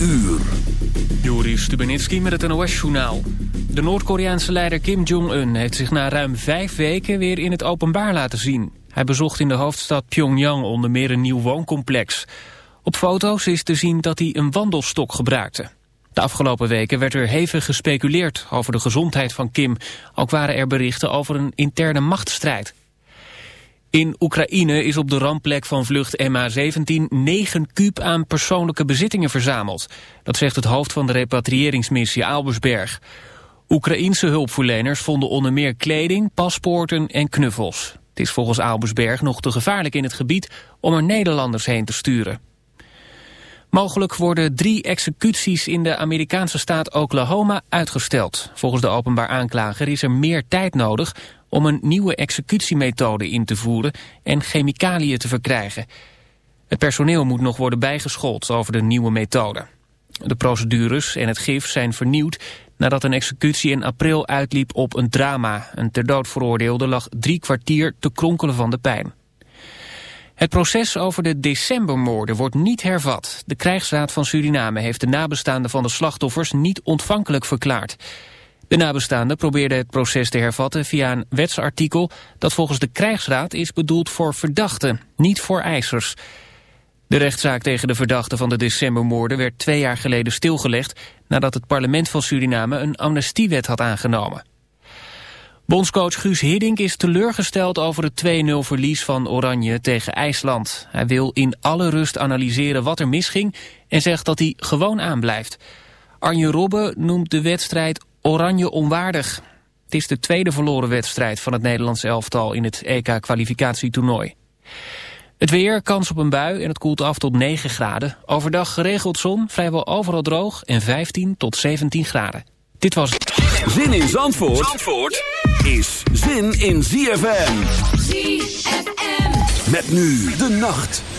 uur. Joris Stubenitski met het NOS-journaal. De Noord-Koreaanse leider Kim Jong-un heeft zich na ruim vijf weken weer in het openbaar laten zien. Hij bezocht in de hoofdstad Pyongyang onder meer een nieuw wooncomplex. Op foto's is te zien dat hij een wandelstok gebruikte. De afgelopen weken werd er hevig gespeculeerd over de gezondheid van Kim. Ook waren er berichten over een interne machtsstrijd. In Oekraïne is op de rampplek van vlucht MH17 9 kuub aan persoonlijke bezittingen verzameld. Dat zegt het hoofd van de repatriëringsmissie Albersberg. Oekraïense hulpverleners vonden onder meer kleding, paspoorten en knuffels. Het is volgens Albersberg nog te gevaarlijk in het gebied om er Nederlanders heen te sturen. Mogelijk worden drie executies in de Amerikaanse staat Oklahoma uitgesteld. Volgens de openbaar aanklager is er meer tijd nodig om een nieuwe executiemethode in te voeren en chemicaliën te verkrijgen. Het personeel moet nog worden bijgeschoold over de nieuwe methode. De procedures en het gif zijn vernieuwd nadat een executie in april uitliep op een drama. Een ter dood veroordeelde lag drie kwartier te kronkelen van de pijn. Het proces over de decembermoorden wordt niet hervat. De krijgsraad van Suriname heeft de nabestaanden van de slachtoffers niet ontvankelijk verklaard. De nabestaanden probeerden het proces te hervatten via een wetsartikel dat volgens de krijgsraad is bedoeld voor verdachten, niet voor eisers. De rechtszaak tegen de verdachten van de decembermoorden werd twee jaar geleden stilgelegd nadat het parlement van Suriname een amnestiewet had aangenomen. Bondscoach Guus Hiddink is teleurgesteld over het 2-0 verlies van Oranje tegen IJsland. Hij wil in alle rust analyseren wat er misging en zegt dat hij gewoon aanblijft. Arjen Robben noemt de wedstrijd Oranje onwaardig. Het is de tweede verloren wedstrijd van het Nederlands elftal in het EK-kwalificatietoernooi. Het weer, kans op een bui en het koelt af tot 9 graden. Overdag geregeld zon, vrijwel overal droog en 15 tot 17 graden. Dit was het. Zin in Zandvoort, Zandvoort is zin in ZFM. ZFM. Met nu de nacht.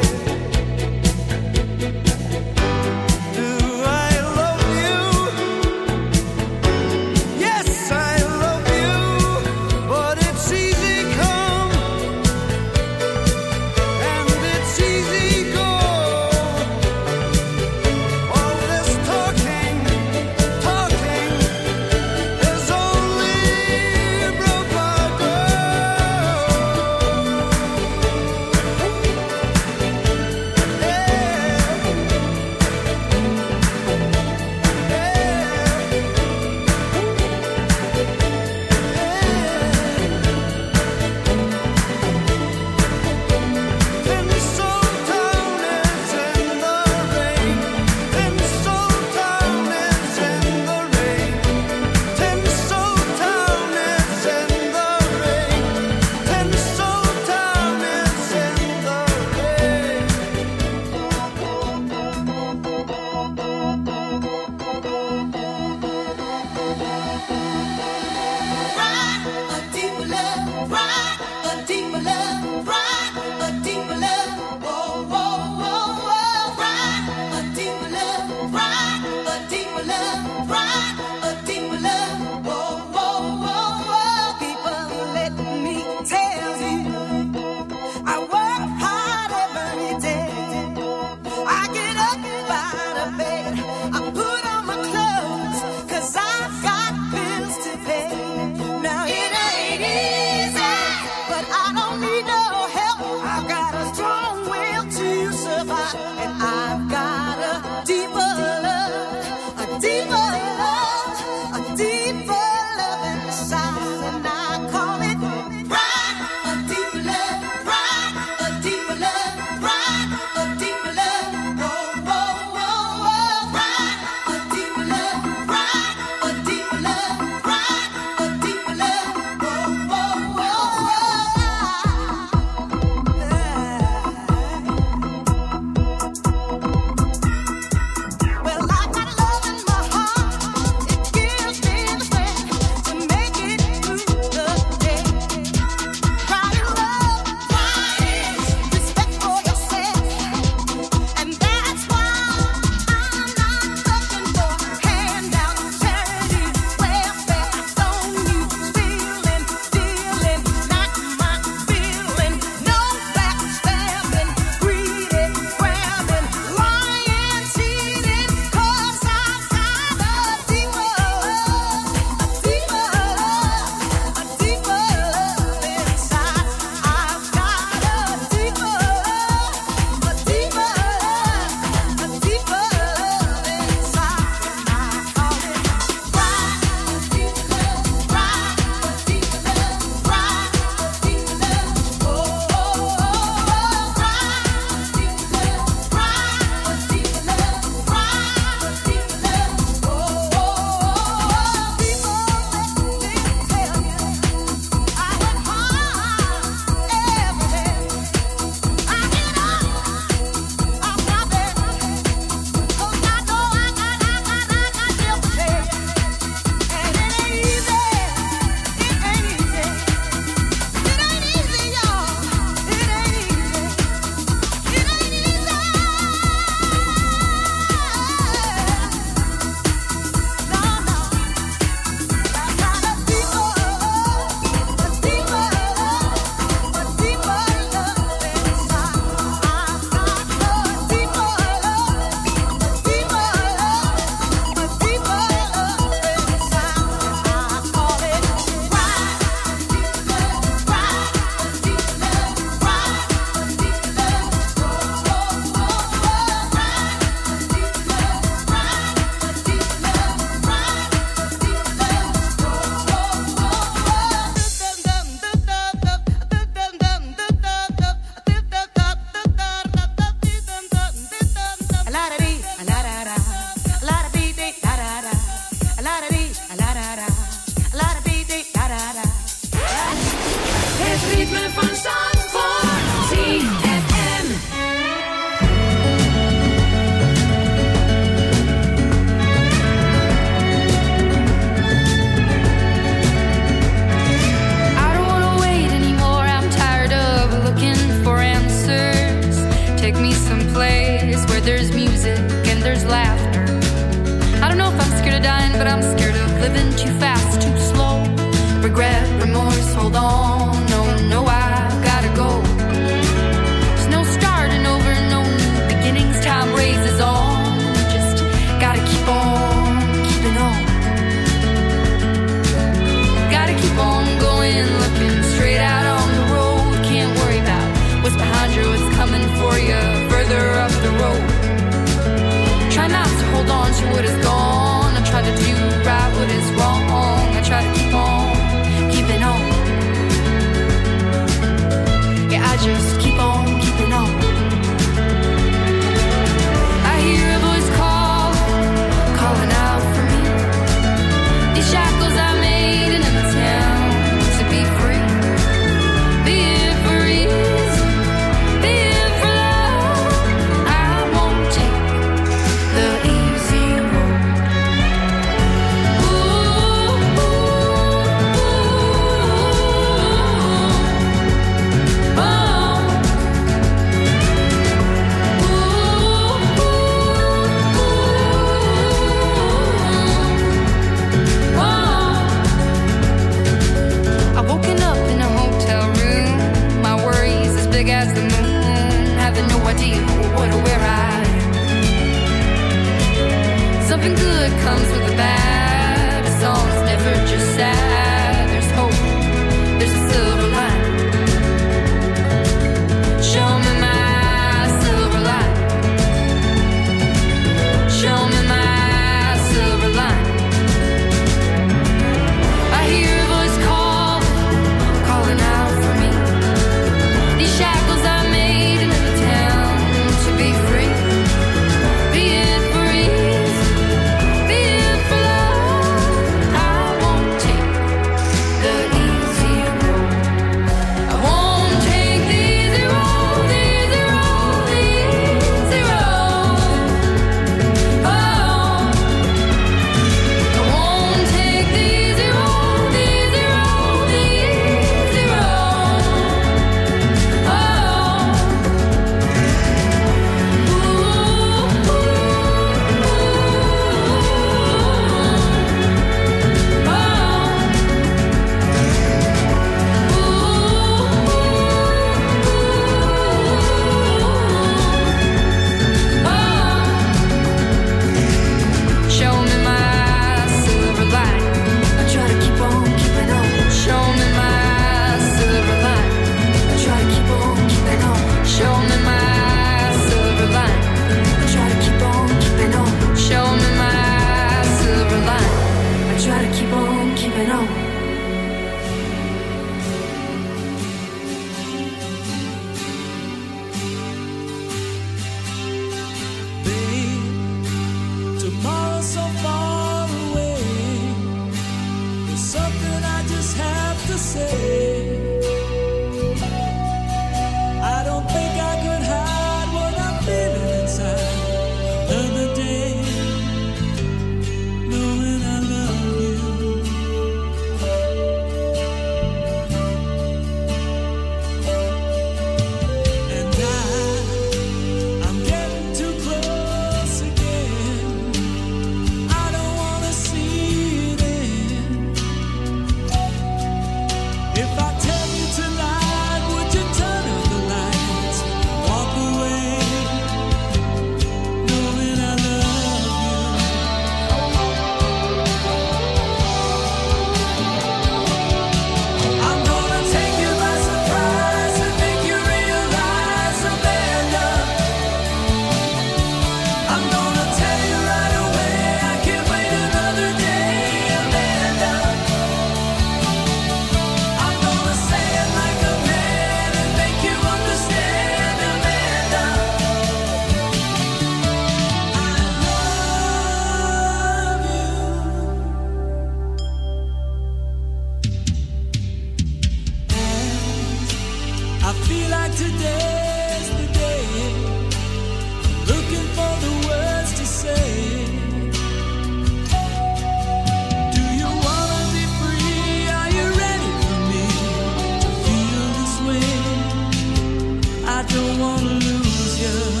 I don't want to lose you.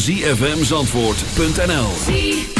www.zfmzandvoort.nl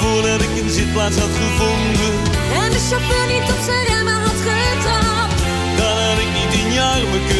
voordat ik een zitplaats had gevonden. En de chauffeur niet op zijn remmen had getrapt. Dan had ik niet in je armen.